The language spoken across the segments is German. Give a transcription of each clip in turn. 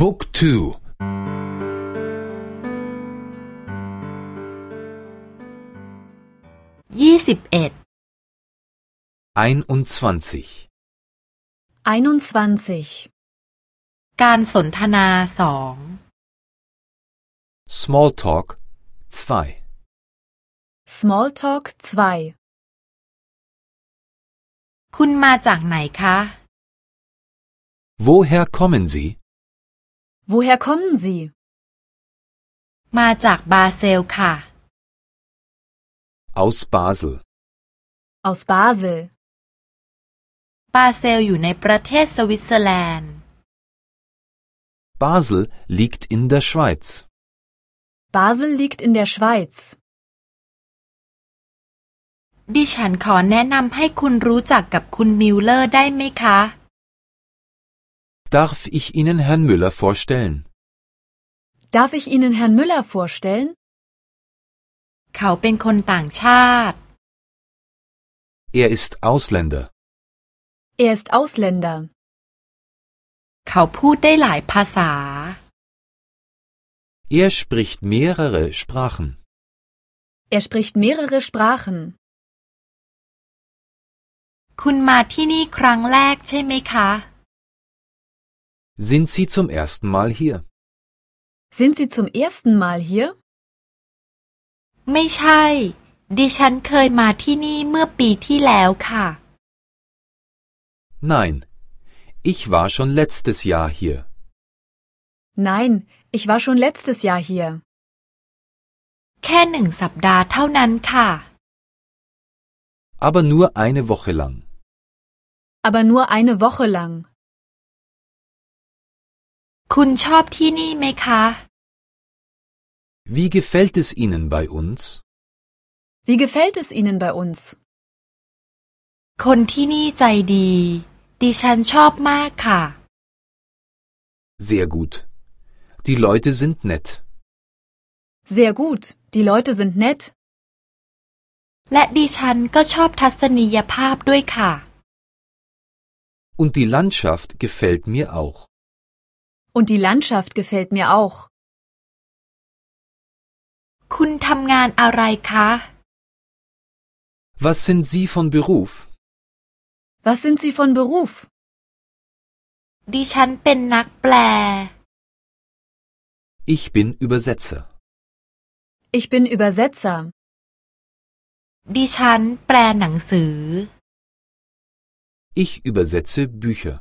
Book 2 ยี่สิบเอ็ด 21 21. การสนทนาสอง Smalltalk 2 Smalltalk 2. คุณมาจากไหนคะ Woher kommen Sie? Woher kommen Sie? มาจากบาเซลค่ะ Aus Basel. Aus Basel. บาเซลอยู่ในประเทศสวิตเซอร์แลนด์ Basel liegt in der Schweiz. Basel liegt in der Schweiz. ดิฉันขอแนะนำให้คุณรู้จักกับคุณมิลเลอร์ได้ไหมคะ Darf ich Ihnen Herrn Müller vorstellen? Darf ich Ihnen Herrn Müller vorstellen? เขาเป็นคนต่างชาติ Er ist Ausländer. Er ist Ausländer. เขาพูดได้หลายภาษา Er spricht mehrere Sprachen. Er spricht mehrere Sprachen. คุณมาที่นี่ครั้งแรกใช่ไหมคะ Sind Sie zum ersten Mal hier? Sind Sie zum ersten Mal hier? ไม่ใช่ ดิฉันเคยมาที่นี่เมื่อปีที่แล้วค่ะ Nein. Ich war schon letztes Jahr hier. Nein, ich war schon letztes Jahr hier. แค่หนึ่งสัปดาห์เท่านั้นค่ะ Aber nur eine Woche lang. Aber nur eine Woche lang. คุณชอบที่นี่ไหมคะ Wie gefällt es Ihnen bei uns? Wie gefällt es Ihnen bei uns? คนที่นี่ใจดี ดิฉันชอบมากค่ะ Sehr gut. Die Leute sind nett. Sehr gut, die Leute sind nett. และดิฉันก็ชอบทัศนียภาพด้วยค่ะ Und die Landschaft gefällt mir auch. Und die Landschaft gefällt mir auch. คุณทำงานอะไรคะ Was sind Sie von Beruf? Was sind Sie von Beruf? ดิฉันเป็นนักแปล Ich bin Übersetzer. Ich bin Übersetzer. ดิฉันแปลหนังสือ Ich übersetze Bücher.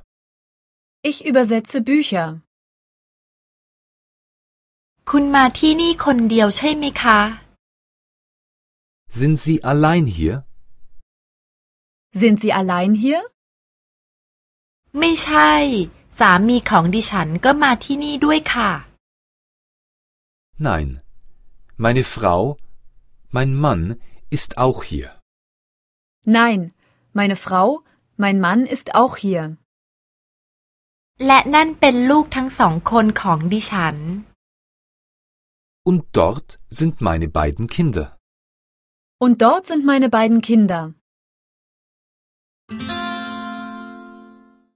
Ich übersetze Bücher. คุณมาที่นี่คนเดียวใช่ไหมคะ Sind Sie allein hier? Sind Sie allein hier? ไม่ใช่ สามีของดิฉันก็มาที่นี่ด้วยค่ะ Nein. Meine Frau, mein Mann ist auch hier. Nein, meine Frau, mein Mann ist auch hier. และนั่นเป็นลูกทั้งสองคนของดิฉัน Und dort sind meine beiden Kinder. Und dort sind meine beiden Kinder.